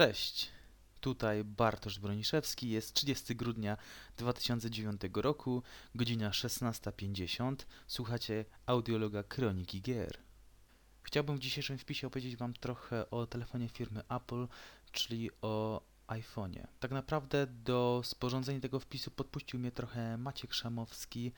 Cześć, tutaj Bartosz Broniszewski. Jest 30 grudnia 2009 roku, godzina 16.50. Słuchacie audiologa Kroniki Gier. Chciałbym w dzisiejszym wpisie opowiedzieć Wam trochę o telefonie firmy Apple, czyli o iPhone'ie. Tak naprawdę do sporządzenia tego wpisu podpuścił mnie trochę Maciek Szamowski,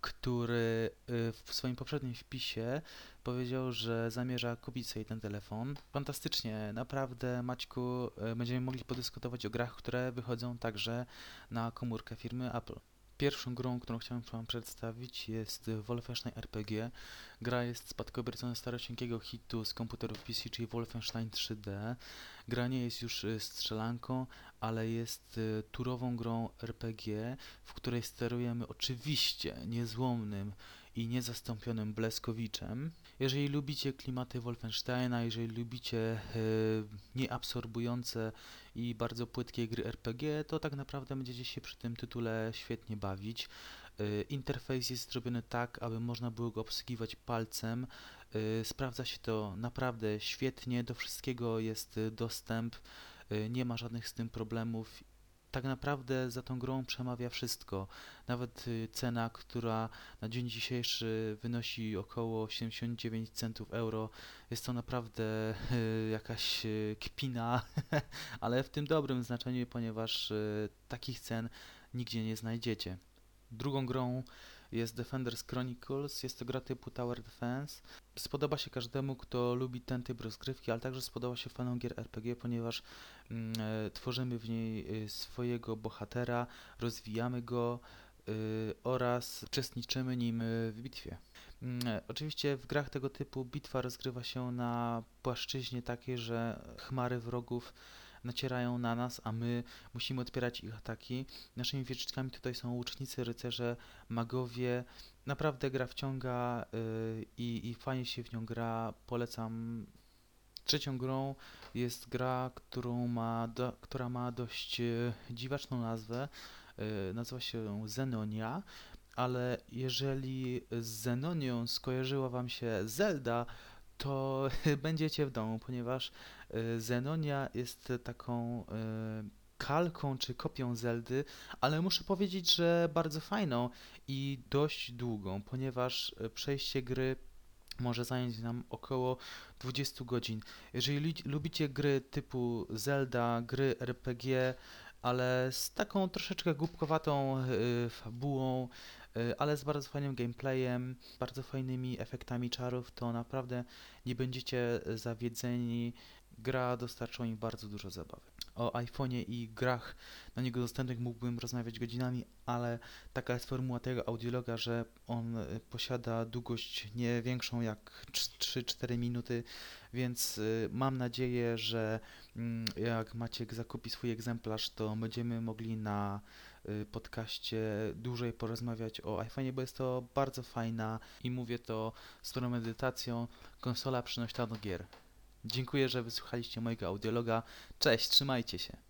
który y, w swoim poprzednim wpisie powiedział, że zamierza kupić sobie ten telefon. Fantastycznie, naprawdę Maćku, y, będziemy mogli podyskutować o grach, które wychodzą także na komórkę firmy Apple. Pierwszą grą, którą chciałem Wam przedstawić jest Wolfenstein RPG. Gra jest spadkobiercą starocienkiego hitu z komputerów PC, czyli Wolfenstein 3D. Gra nie jest już y, strzelanką, ale jest y, turową grą RPG, w której sterujemy oczywiście niezłomnym i niezastąpionym Bleskowiczem. Jeżeli lubicie klimaty Wolfensteina, jeżeli lubicie y, nieabsorbujące i bardzo płytkie gry RPG, to tak naprawdę będziecie się przy tym tytule świetnie bawić. Y, interfejs jest zrobiony tak, aby można było go obsługiwać palcem. Y, sprawdza się to naprawdę świetnie, do wszystkiego jest dostęp, nie ma żadnych z tym problemów tak naprawdę za tą grą przemawia wszystko. Nawet cena, która na dzień dzisiejszy wynosi około 79 centów euro, jest to naprawdę jakaś kpina, ale w tym dobrym znaczeniu, ponieważ takich cen nigdzie nie znajdziecie. Drugą grą jest Defenders Chronicles. Jest to gra typu Tower Defense. Spodoba się każdemu, kto lubi ten typ rozgrywki, ale także spodoba się fanom gier RPG, ponieważ mm, e, tworzymy w niej y, swojego bohatera, rozwijamy go y, oraz uczestniczymy nim y, w bitwie. Mm, e, oczywiście w grach tego typu bitwa rozgrywa się na płaszczyźnie takiej, że chmary wrogów nacierają na nas, a my musimy odpierać ich ataki. Naszymi wieżyczkami tutaj są łucznicy, rycerze, magowie. Naprawdę gra wciąga yy, i, i fajnie się w nią gra. Polecam. Trzecią grą jest gra, którą ma do, która ma dość yy, dziwaczną nazwę. Yy, nazywa się Zenonia ale jeżeli z Zenonią skojarzyła Wam się Zelda, to będziecie w domu, ponieważ y, Zenonia jest taką y, kalką czy kopią Zeldy, ale muszę powiedzieć, że bardzo fajną i dość długą, ponieważ y, przejście gry może zająć nam około 20 godzin. Jeżeli lubicie gry typu Zelda, gry RPG, ale z taką troszeczkę głupkowatą fabułą, ale z bardzo fajnym gameplayem, bardzo fajnymi efektami czarów, to naprawdę nie będziecie zawiedzeni. Gra dostarcza im bardzo dużo zabawy. O iPhone'ie i grach na niego dostępnych mógłbym rozmawiać godzinami, ale taka jest formuła tego audiologa, że on y, posiada długość nie większą jak 3-4 minuty, więc y, mam nadzieję, że mm, jak Maciek zakupi swój egzemplarz, to będziemy mogli na Y, podcaście dłużej porozmawiać o iPhone'ie, bo jest to bardzo fajna i mówię to z medytacją konsola przynośna do gier. Dziękuję, że wysłuchaliście mojego audiologa. Cześć, trzymajcie się.